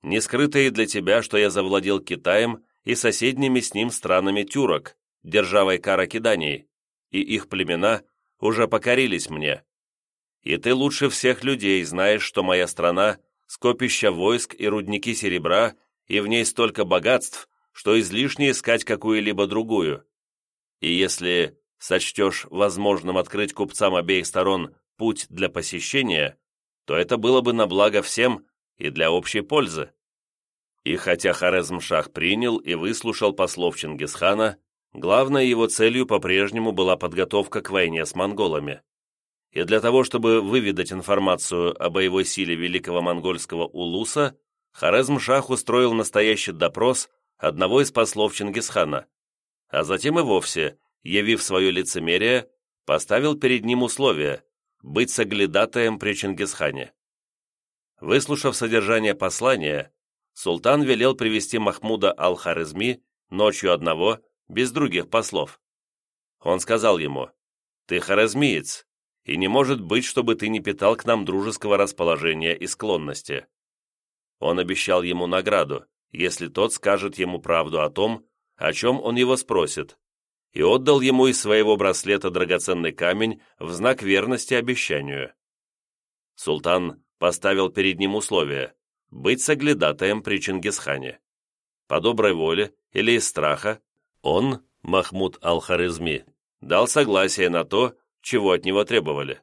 S1: Не скрыто и для тебя, что я завладел Китаем и соседними с ним странами тюрок, державой Каракиданий, и их племена уже покорились мне. И ты лучше всех людей знаешь, что моя страна — скопища войск и рудники серебра, и в ней столько богатств, что излишне искать какую-либо другую. И если сочтешь возможным открыть купцам обеих сторон путь для посещения, то это было бы на благо всем и для общей пользы. И хотя Хорезм-Шах принял и выслушал послов Чингисхана, Главной его целью по-прежнему была подготовка к войне с монголами. И для того, чтобы выведать информацию о боевой силе великого монгольского улуса, Хорезм-Шах устроил настоящий допрос одного из послов Чингисхана, а затем и вовсе, явив свое лицемерие, поставил перед ним условие быть соглядатаем при Чингисхане. Выслушав содержание послания, султан велел привести Махмуда ал-Харизми ночью одного без других послов. Он сказал ему, «Ты харазмиец, и не может быть, чтобы ты не питал к нам дружеского расположения и склонности». Он обещал ему награду, если тот скажет ему правду о том, о чем он его спросит, и отдал ему из своего браслета драгоценный камень в знак верности обещанию. Султан поставил перед ним условие быть соглядатаем при Чингисхане. По доброй воле или из страха он, Махмуд Ал-Харизми, дал согласие на то, чего от него требовали.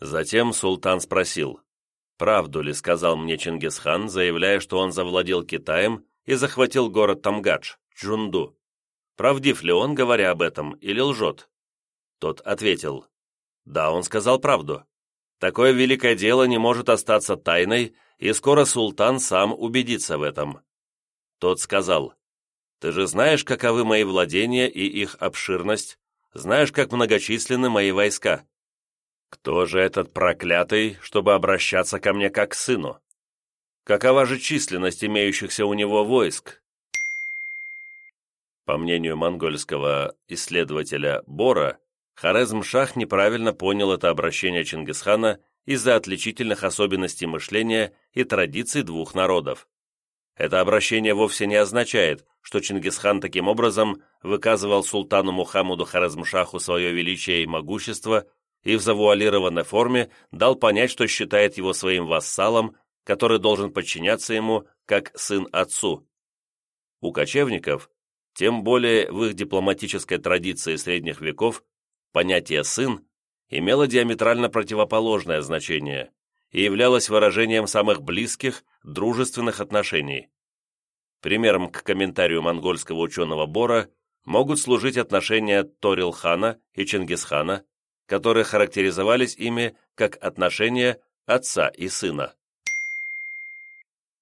S1: Затем султан спросил, правду ли сказал мне Чингисхан, заявляя, что он завладел Китаем и захватил город Тамгадж, Джунду. Правдив ли он, говоря об этом, или лжет? Тот ответил, да, он сказал правду. Такое великое дело не может остаться тайной, и скоро султан сам убедится в этом. Тот сказал, ты же знаешь, каковы мои владения и их обширность, знаешь, как многочисленны мои войска. Кто же этот проклятый, чтобы обращаться ко мне как к сыну? Какова же численность имеющихся у него войск? По мнению монгольского исследователя Бора, Хорезм-Шах неправильно понял это обращение Чингисхана из-за отличительных особенностей мышления и традиций двух народов. Это обращение вовсе не означает, что Чингисхан таким образом выказывал султану Мухаммаду Харазмшаху свое величие и могущество и в завуалированной форме дал понять, что считает его своим вассалом, который должен подчиняться ему как сын отцу. У кочевников, тем более в их дипломатической традиции средних веков, понятие «сын» имело диаметрально противоположное значение и являлось выражением самых близких, дружественных отношений. Примером к комментарию монгольского ученого Бора могут служить отношения Торил-хана и Чингисхана, которые характеризовались ими как отношения отца и сына.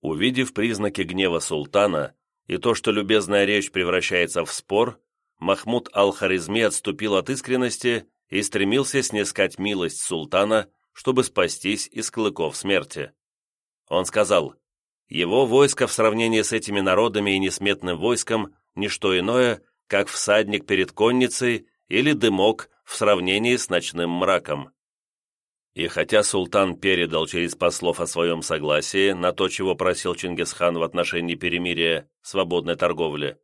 S1: Увидев признаки гнева султана и то, что любезная речь превращается в спор, Махмуд ал-Харизми отступил от искренности и стремился снискать милость султана чтобы спастись из клыков смерти. Он сказал, его войско в сравнении с этими народами и несметным войском – ничто иное, как всадник перед конницей или дымок в сравнении с ночным мраком. И хотя султан передал через послов о своем согласии на то, чего просил Чингисхан в отношении перемирия, свободной торговли,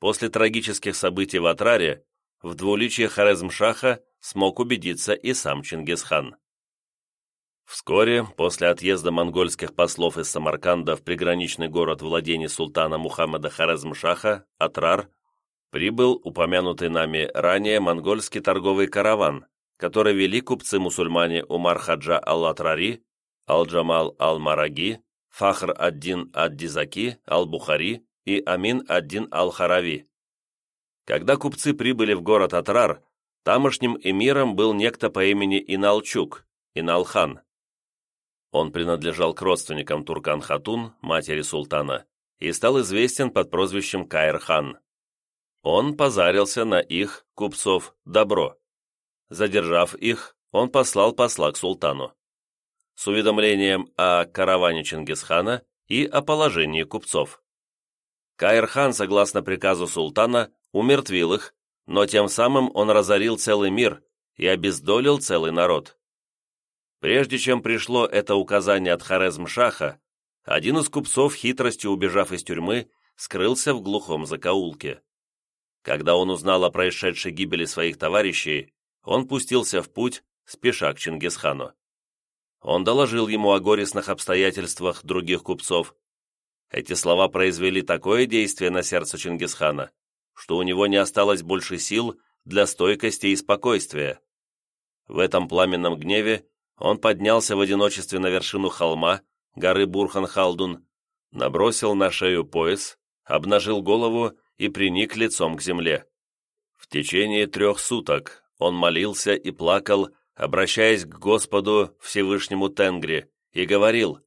S1: после трагических событий в Атраре, в двуличии Хорезмшаха смог убедиться и сам Чингисхан. Вскоре, после отъезда монгольских послов из Самарканда в приграничный город владений султана Мухаммада Харазмшаха, Атрар, прибыл упомянутый нами ранее монгольский торговый караван, который вели купцы-мусульмане Умар Хаджа Ал-Атрари, Ал-Джамал Ал-Мараги, Фахр ад-Дин ад-Дизаки Ал-Бухари и Амин ад-Дин Ал-Харави. Когда купцы прибыли в город Атрар, тамошним эмиром был некто по имени Иналчук, Иналхан. Он принадлежал к родственникам Туркан-Хатун, матери султана, и стал известен под прозвищем Каир-хан. Он позарился на их, купцов, добро. задержав их, он послал посла к султану с уведомлением о караване Чингисхана и о положении купцов. Каир-хан, согласно приказу султана, умертвил их, но тем самым он разорил целый мир и обездолил целый народ. Прежде чем пришло это указание от Хорезм-Шаха, один из купцов, хитростью убежав из тюрьмы, скрылся в глухом закоулке. Когда он узнал о происшедшей гибели своих товарищей, он пустился в путь, спеша к Чингисхану. Он доложил ему о горестных обстоятельствах других купцов. Эти слова произвели такое действие на сердце Чингисхана, что у него не осталось больше сил для стойкости и спокойствия. В этом пламенном гневе он поднялся в одиночестве на вершину холма, горы Бурхан-Халдун, набросил на шею пояс, обнажил голову и приник лицом к земле. В течение трех суток он молился и плакал, обращаясь к Господу Всевышнему Тенгри, и говорил,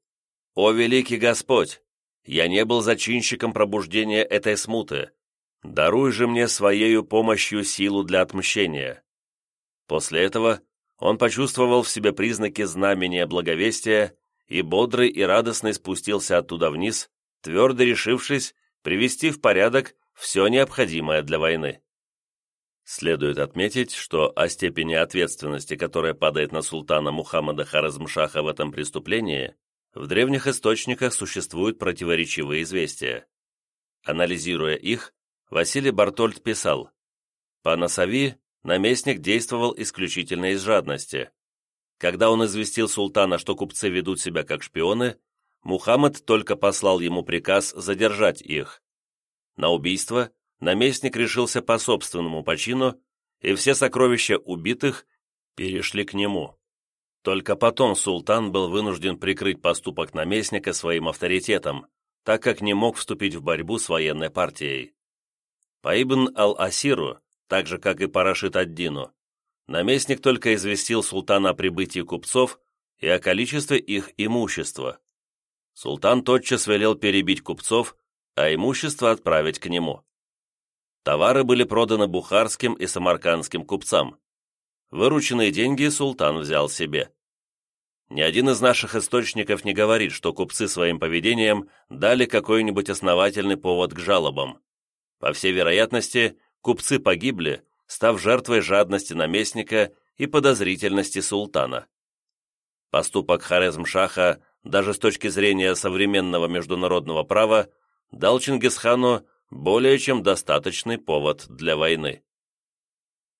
S1: «О великий Господь! Я не был зачинщиком пробуждения этой смуты. Даруй же мне своею помощью силу для отмщения». После этого он почувствовал в себе признаки знамения благовестия и бодрый и радостный спустился оттуда вниз, твердо решившись привести в порядок все необходимое для войны. Следует отметить, что о степени ответственности, которая падает на султана Мухаммада Харазмшаха в этом преступлении, в древних источниках существуют противоречивые известия. Анализируя их, Василий Бартольд писал, «По Насави наместник действовал исключительно из жадности. Когда он известил султана, что купцы ведут себя как шпионы, Мухаммад только послал ему приказ задержать их. На убийство наместник решился по собственному почину, и все сокровища убитых перешли к нему. Только потом султан был вынужден прикрыть поступок наместника своим авторитетом, так как не мог вступить в борьбу с военной партией. По Ибн ал-Асиру, так же как и по Рашид ад-Дину, наместник только известил султана о прибытии купцов и о количестве их имущества. Султан тотчас велел перебить купцов, а имущество отправить к нему. Товары были проданы бухарским и самаркандским купцам. Вырученные деньги султан взял себе. Ни один из наших источников не говорит, что купцы своим поведением дали какой-нибудь основательный повод к жалобам. По всей вероятности, купцы погибли, став жертвой жадности наместника и подозрительности султана. Поступок Хорезм-Шаха, даже с точки зрения современного международного права, дал Чингисхану более чем достаточный повод для войны.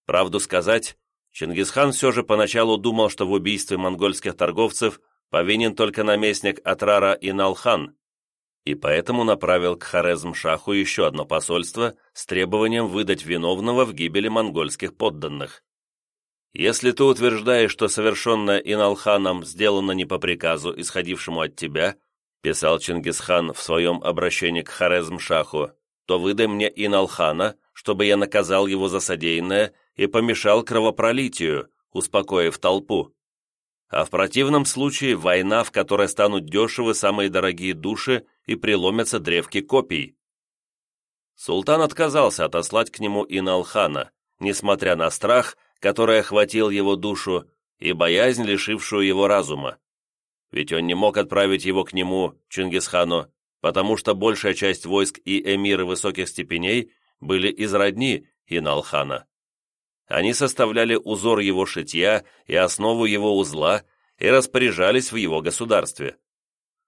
S1: Правду сказать, Чингисхан все же поначалу думал, что в убийстве монгольских торговцев повинен только наместник Атрара Иналхан, и поэтому направил к Хорезм-Шаху еще одно посольство с требованием выдать виновного в гибели монгольских подданных. «Если ты утверждаешь, что совершенное Иналханом сделано не по приказу, исходившему от тебя», писал Чингисхан в своем обращении к Хорезм-Шаху, то выдай мне Иналхана, чтобы я наказал его за содеянное и помешал кровопролитию, успокоив толпу. А в противном случае война, в которой станут дешевы самые дорогие души и преломятся древки копий. Султан отказался отослать к нему Иналхана, несмотря на страх, который охватил его душу, и боязнь, лишившую его разума. Ведь он не мог отправить его к нему, Чингисхану, потому что большая часть войск и эмиры высоких степеней были из родни Иналхана. Они составляли узор его шитья и основу его узла и распоряжались в его государстве.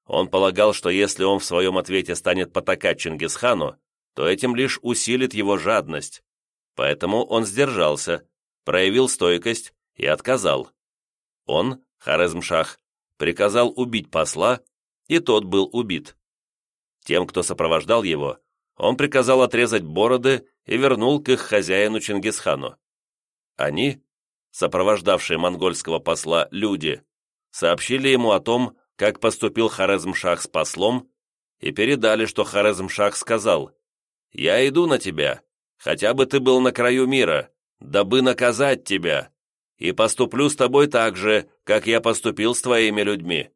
S1: Он полагал, что если он в своем ответе станет потакать Чингисхану, то этим лишь усилит его жадность. Поэтому он сдержался, проявил стойкость и отказал. Он, Хорезмшах, приказал убить посла, и тот был убит. Тем, кто сопровождал его, он приказал отрезать бороды и вернул к их хозяину Чингисхану. Они, сопровождавшие монгольского посла люди, сообщили ему о том, как поступил Хорезмшах с послом, и передали, что Хорезмшах сказал, «Я иду на тебя, хотя бы ты был на краю мира, дабы наказать тебя, и поступлю с тобой так же, как я поступил с твоими людьми».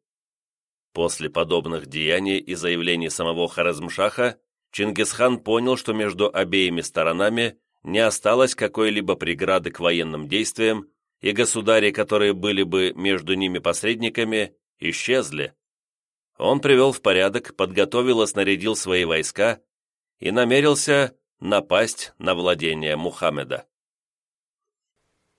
S1: После подобных деяний и заявлений самого Хорезмшаха, Чингисхан понял, что между обеими сторонами не осталось какой-либо преграды к военным действиям, и государи, которые были бы между ними посредниками, исчезли. Он привел в порядок, подготовил и снарядил свои войска и намерился напасть на владение Мухаммеда.